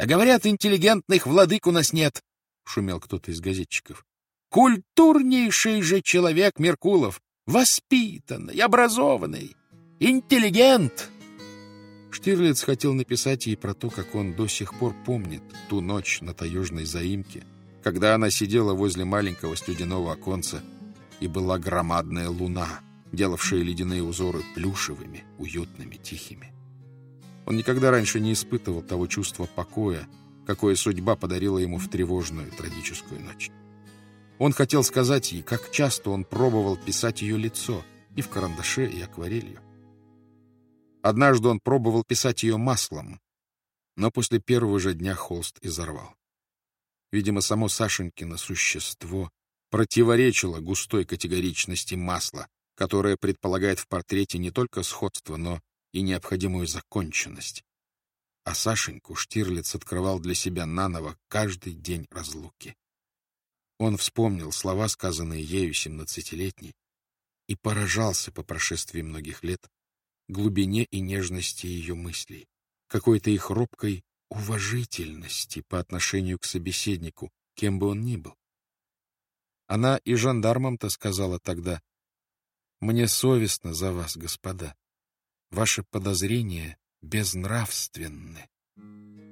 А говорят, интеллигентных владык у нас нет, — шумел кто-то из газетчиков. Культурнейший же человек Меркулов, воспитанный, образованный, интеллигент. Штирлиц хотел написать ей про то, как он до сих пор помнит ту ночь на таежной заимке, когда она сидела возле маленького студеного оконца, и была громадная луна, делавшая ледяные узоры плюшевыми, уютными, тихими. Он никогда раньше не испытывал того чувства покоя, какое судьба подарила ему в тревожную, трагическую ночь. Он хотел сказать ей, как часто он пробовал писать ее лицо и в карандаше, и акварелью. Однажды он пробовал писать ее маслом, но после первого же дня холст изорвал. Видимо, само Сашенькино существо противоречило густой категоричности масла, которое предполагает в портрете не только сходство, но и необходимую законченность. А Сашеньку Штирлиц открывал для себя наново каждый день разлуки. Он вспомнил слова, сказанные ею семнадцатилетней, и поражался по прошествии многих лет глубине и нежности ее мыслей, какой-то их робкой уважительности по отношению к собеседнику, кем бы он ни был. Она и жандармам-то сказала тогда, «Мне совестно за вас, господа. Ваши подозрения безнравственны».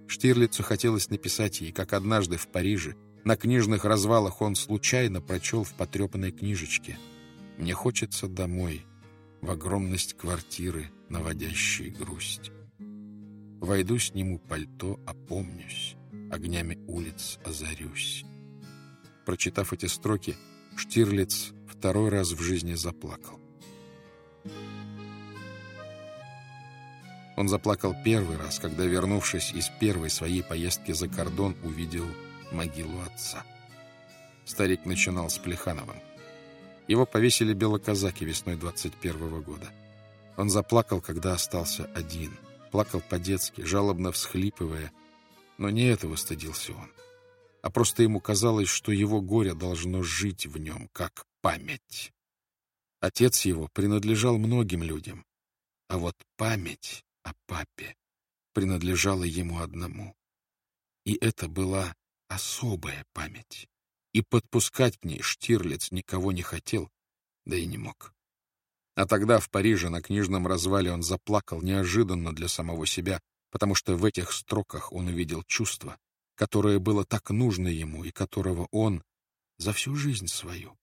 Штирлицу хотелось написать ей, как однажды в Париже, на книжных развалах он случайно прочел в потрепанной книжечке «Мне хочется домой, в огромность квартиры, наводящей грусть». Войду, сниму пальто, опомнюсь, огнями улиц озарюсь. Прочитав эти строки, Штирлиц второй раз в жизни заплакал. Он заплакал первый раз, когда, вернувшись из первой своей поездки за кордон, увидел могилу отца. Старик начинал с Плехановым. Его повесили белоказаки весной 21 -го года. Он заплакал, когда остался один — плакал по-детски, жалобно всхлипывая. Но не этого стыдился он, а просто ему казалось, что его горе должно жить в нем, как память. Отец его принадлежал многим людям, а вот память о папе принадлежала ему одному. И это была особая память. И подпускать к ней Штирлиц никого не хотел, да и не мог. А тогда в Париже на книжном развале он заплакал неожиданно для самого себя, потому что в этих строках он увидел чувство, которое было так нужно ему и которого он за всю жизнь свою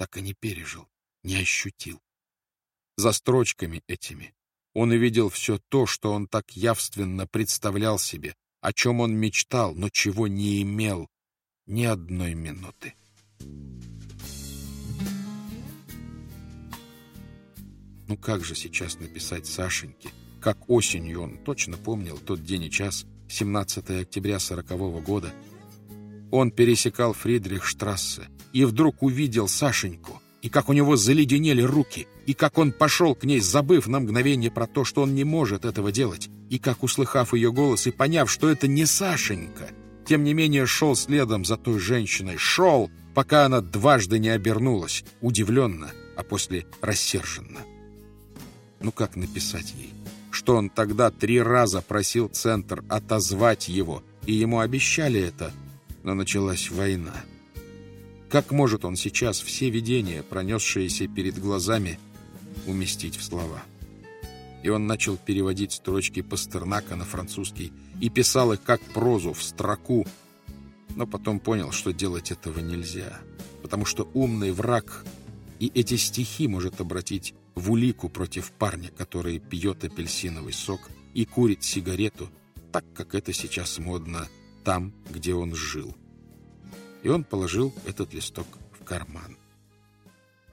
так и не пережил, не ощутил. За строчками этими он увидел все то, что он так явственно представлял себе, о чем он мечтал, но чего не имел ни одной минуты. Ну как же сейчас написать Сашеньке? Как осенью он точно помнил тот день и час, 17 октября сорокового года. Он пересекал Фридрихштрассе и вдруг увидел Сашеньку, и как у него заледенели руки, и как он пошел к ней, забыв на мгновение про то, что он не может этого делать, и как, услыхав ее голос и поняв, что это не Сашенька, тем не менее шел следом за той женщиной, шел, пока она дважды не обернулась, удивленно, а после рассерженно. Ну как написать ей? Что он тогда три раза просил Центр отозвать его, и ему обещали это, но началась война. Как может он сейчас все видения, пронесшиеся перед глазами, уместить в слова? И он начал переводить строчки Пастернака на французский и писал их как прозу в строку, но потом понял, что делать этого нельзя, потому что умный враг и эти стихи может обратить в улику против парня, который пьет апельсиновый сок и курит сигарету, так как это сейчас модно там, где он жил. И он положил этот листок в карман,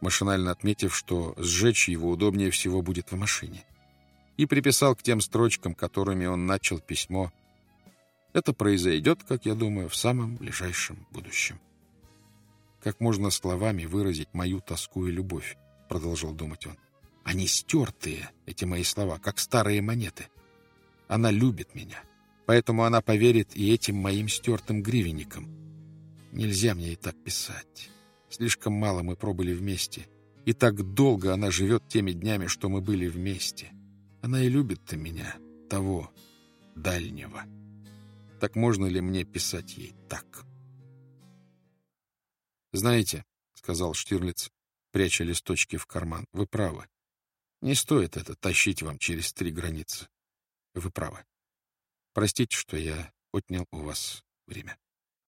машинально отметив, что сжечь его удобнее всего будет в машине, и приписал к тем строчкам, которыми он начал письмо. Это произойдет, как я думаю, в самом ближайшем будущем. Как можно словами выразить мою тоску и любовь, продолжал думать он. Они стертые, эти мои слова, как старые монеты. Она любит меня, поэтому она поверит и этим моим стертым гривенникам. Нельзя мне и так писать. Слишком мало мы пробыли вместе, и так долго она живет теми днями, что мы были вместе. Она и любит-то меня, того, дальнего. Так можно ли мне писать ей так? «Знаете», — сказал Штирлиц, пряча листочки в карман, — «вы правы. Не стоит это тащить вам через три границы. Вы правы. Простите, что я отнял у вас время».